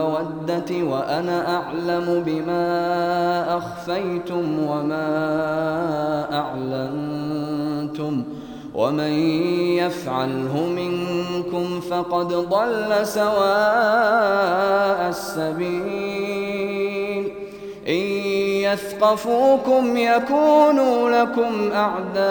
بالمودة وأنا أعلم بما أخفيتم وما أعلنتم ومن يفعله منكم فقد ضل سواء السبيل. إن يثقفوكم يكونوا لكم أعداءً.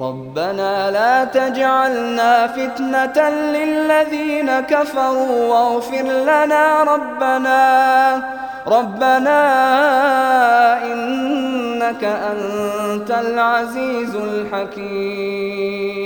ربنا لا تجعلنا فتنة للذين كفروا واغفر لنا ربنا. ربنا إنك أنت العزيز الحكيم.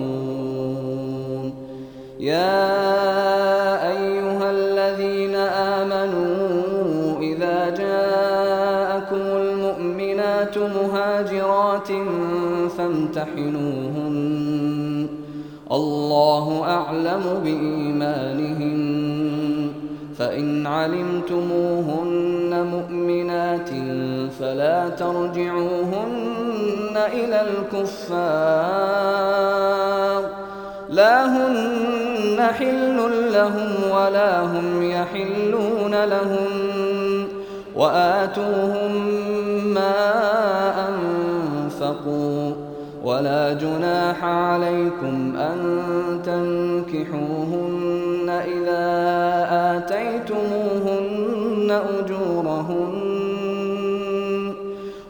يا مهاجرات فامتحنوهن. الله أعلم بإيمانهن. فإن علمتموهن مؤمنات فلا ترجعوهن إلى الكفار. لا هن حل لهم ولا هم يحلون لهم وآتوهم ما أنفقوا ولا جناح عليكم أن تنكحوهن إذا آتيتموهن أجورهن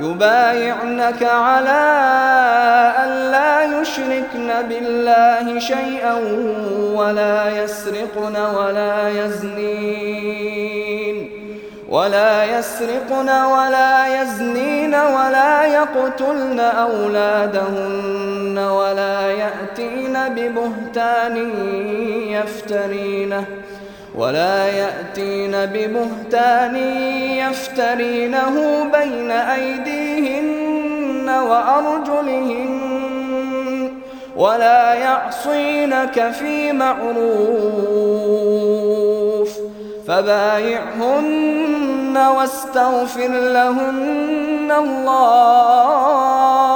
يبايعنك على أن لا يشركن بالله شيئا ولا يسرقن ولا يزنين. ولا يسرقن ولا يزنين ولا يقتلن أولادهن ولا يأتين ببهتان يفترينه. ولا يأتين ببهتان يفترينه بين أيديهن وأرجلهن ولا يعصينك في معروف فبايعهن واستغفر لهن الله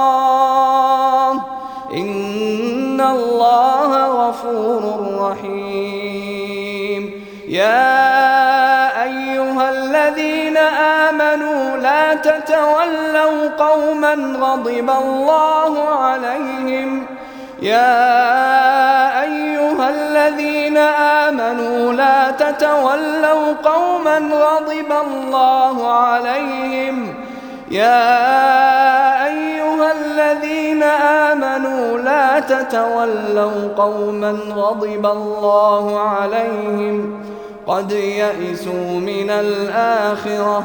لا تتولوا قوما غضب الله عليهم. يا أيها الذين آمنوا لا تتولوا قوما غضب الله عليهم. يا أيها الذين آمنوا لا تتولوا قوما غضب الله عليهم. قد يئسوا من الآخرة.